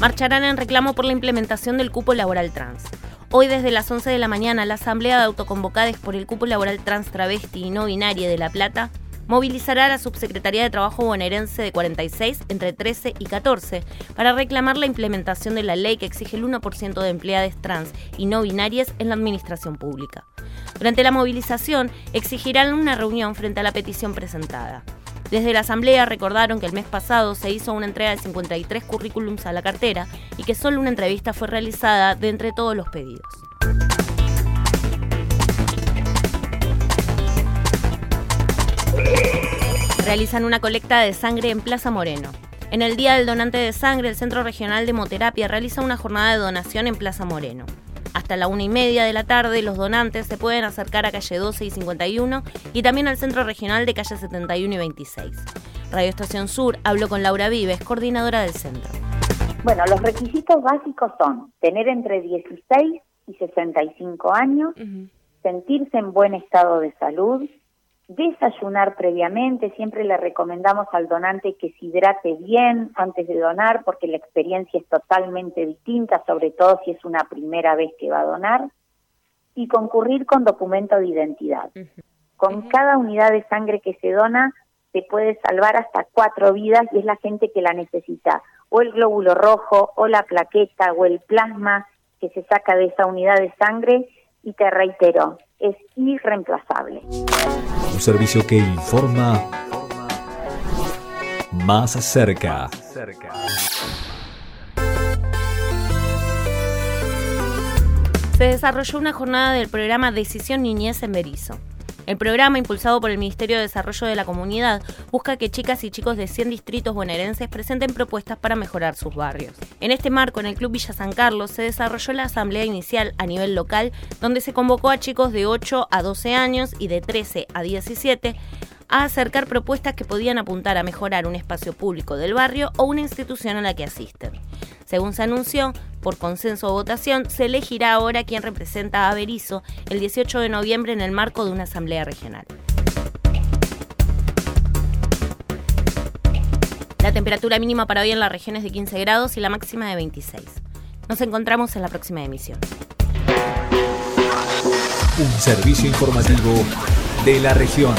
Marcharán en reclamo por la implementación del cupo laboral trans. Hoy desde las 11 de la mañana, la Asamblea de Autoconvocadas por el Cupo Laboral Trans Travesti y No Binaria de La Plata movilizará a la Subsecretaría de Trabajo bonaerense de 46 entre 13 y 14 para reclamar la implementación de la ley que exige el 1% de empleadas trans y no binarias en la administración pública. Durante la movilización exigirán una reunión frente a la petición presentada. Desde la Asamblea recordaron que el mes pasado se hizo una entrega de 53 currículums a la cartera y que solo una entrevista fue realizada de entre todos los pedidos. Realizan una colecta de sangre en Plaza Moreno. En el Día del Donante de Sangre, el Centro Regional de Hemoterapia realiza una jornada de donación en Plaza Moreno. Hasta la una y media de la tarde, los donantes se pueden acercar a calle 12 y 51 y también al centro regional de calle 71 y 26. Radio Estación Sur habló con Laura Vives, coordinadora del centro. Bueno, los requisitos básicos son tener entre 16 y 65 años, sentirse en buen estado de salud, desayunar previamente, siempre le recomendamos al donante que se hidrate bien antes de donar porque la experiencia es totalmente distinta, sobre todo si es una primera vez que va a donar, y concurrir con documento de identidad. Con cada unidad de sangre que se dona se puede salvar hasta cuatro vidas y es la gente que la necesita, o el glóbulo rojo, o la plaqueta, o el plasma que se saca de esa unidad de sangre, y te reitero, es irreemplazable. Un servicio que informa más cerca. Se desarrolló una jornada del programa Decisión Niñez en Berizo. El programa, impulsado por el Ministerio de Desarrollo de la Comunidad, busca que chicas y chicos de 100 distritos bonaerenses presenten propuestas para mejorar sus barrios. En este marco, en el Club Villa San Carlos, se desarrolló la asamblea inicial a nivel local, donde se convocó a chicos de 8 a 12 años y de 13 a 17 a acercar propuestas que podían apuntar a mejorar un espacio público del barrio o una institución a la que asisten. Según se anunció, por consenso o votación, se elegirá ahora quien representa a Berizo el 18 de noviembre en el marco de una asamblea regional. La temperatura mínima para hoy en la región es de 15 grados y la máxima de 26. Nos encontramos en la próxima emisión. Un servicio informativo de la región.